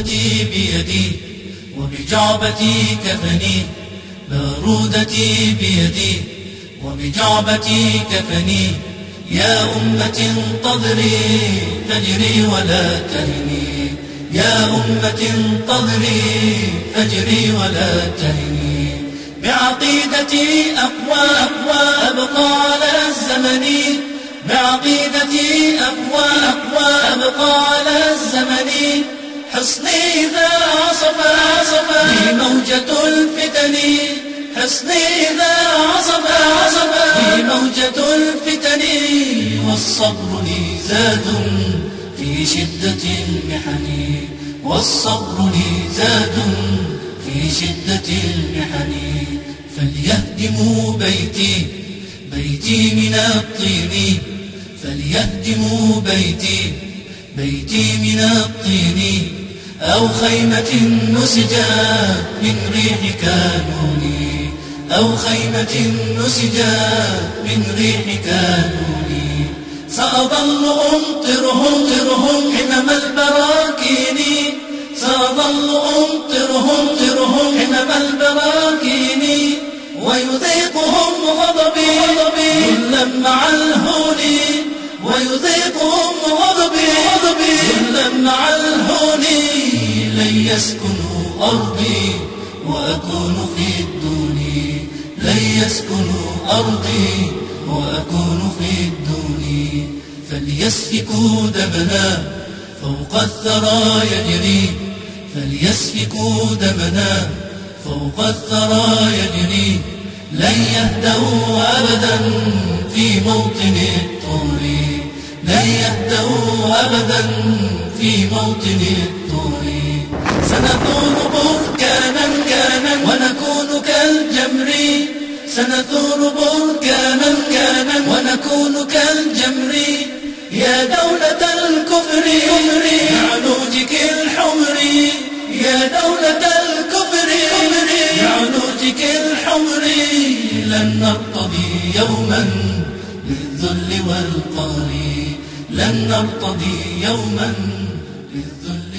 بارودتي بيدي وبجعبتي كفني بارودتي بيدي وبجعبتي كفني. يا أمة انتظري فجري ولا تهني. يا أمة انتظري فجري ولا تهني. بعقيدتي أقوى أقوى أبقى على الزمن. بعقيدتي أقوى أقوى أبقى على حصني إذا عصف عصف في موجة الفتن حصني إذا عصف عصف في موجة الفتن. والصبر لي زاد في شدة المحن والصبر لي زاد في شدة المحن. فليهدموا بيتي بيتي من الطين. فليهدموا بيتي بيتي من الطين. أو خيمة نسجات من ريح كانوني أو خيمة نسجات من ريح كانوني سأظل أمطرهم طرهم حمم البراكين. سأظل أمطرهم طرهم حمم البراكين. ويذيقهم غضبي ذلا مع الهون. ويذيقهم غضبي غضبي. ذلا مع الهون لن يسكنوا أرضي وأكون في الدون. لن يسكنوا أرضي وأكون في الدون. فليسفكوا دمنا فوق الثرى يجري فليسفكوا دمنا فوق الثرى يجري لن يهدوا أبدا في موطن الطور. لن يهدوا أبدا في موطن الطور. سنثور بركانا كانا ونكون كالجمر. سنثور بركانا كانا ونكون كالجمر. يا دولة الكفر بعلوجك الحمر. يا دولة الكفر بعلوجك الحمر. لن نرتضي يوما للذل والقهر لن نرتضي يوما للذل